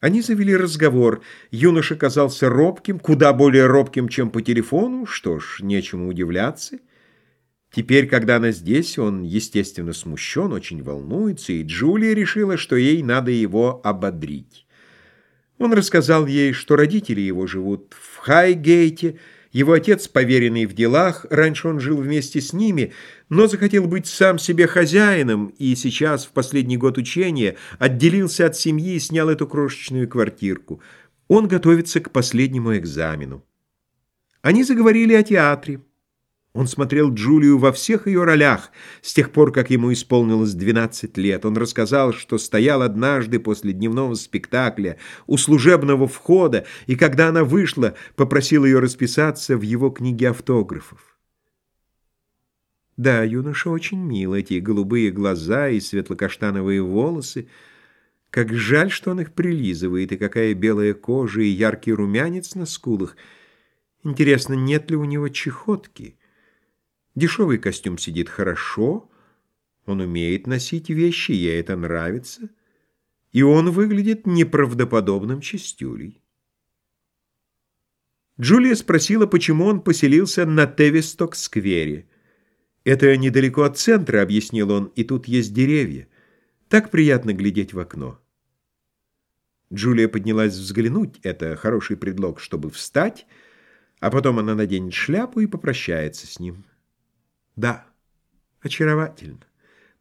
Они завели разговор. Юноша казался робким, куда более робким, чем по телефону. Что ж, нечему удивляться. Теперь, когда она здесь, он, естественно, смущен, очень волнуется, и Джулия решила, что ей надо его ободрить. Он рассказал ей, что родители его живут в Хайгейте, его отец, поверенный в делах, раньше он жил вместе с ними, но захотел быть сам себе хозяином и сейчас, в последний год учения, отделился от семьи и снял эту крошечную квартирку. Он готовится к последнему экзамену. Они заговорили о театре. Он смотрел Джулию во всех ее ролях с тех пор, как ему исполнилось 12 лет. Он рассказал, что стоял однажды после дневного спектакля у служебного входа, и когда она вышла, попросил ее расписаться в его книге автографов. Да, юноша очень мил, эти голубые глаза и светло-каштановые волосы. Как жаль, что он их прилизывает, и какая белая кожа и яркий румянец на скулах. Интересно, нет ли у него чехотки? Дешевый костюм сидит хорошо, он умеет носить вещи, ей это нравится, и он выглядит неправдоподобным чистюлей. Джулия спросила, почему он поселился на Тевисток-сквере. «Это недалеко от центра», — объяснил он, — «и тут есть деревья. Так приятно глядеть в окно». Джулия поднялась взглянуть, это хороший предлог, чтобы встать, а потом она наденет шляпу и попрощается с ним. Да, очаровательно.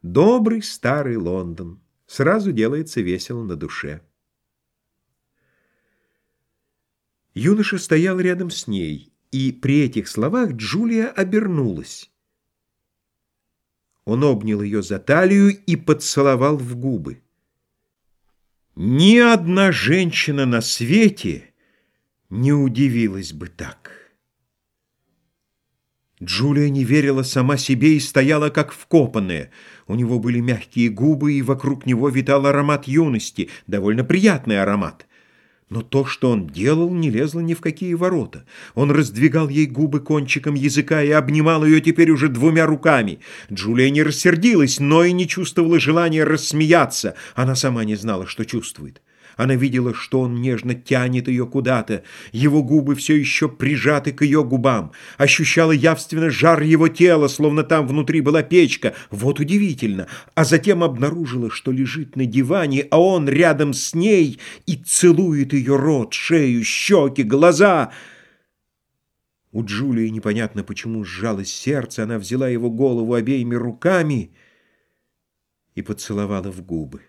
Добрый старый Лондон. Сразу делается весело на душе. Юноша стоял рядом с ней, и при этих словах Джулия обернулась. Он обнял ее за талию и поцеловал в губы. Ни одна женщина на свете не удивилась бы так. Джулия не верила сама себе и стояла как вкопанная. У него были мягкие губы, и вокруг него витал аромат юности, довольно приятный аромат. Но то, что он делал, не лезло ни в какие ворота. Он раздвигал ей губы кончиком языка и обнимал ее теперь уже двумя руками. Джулия не рассердилась, но и не чувствовала желания рассмеяться. Она сама не знала, что чувствует. Она видела, что он нежно тянет ее куда-то. Его губы все еще прижаты к ее губам. Ощущала явственно жар его тела, словно там внутри была печка. Вот удивительно. А затем обнаружила, что лежит на диване, а он рядом с ней и целует ее рот, шею, щеки, глаза. У Джулии непонятно, почему сжалось сердце. Она взяла его голову обеими руками и поцеловала в губы.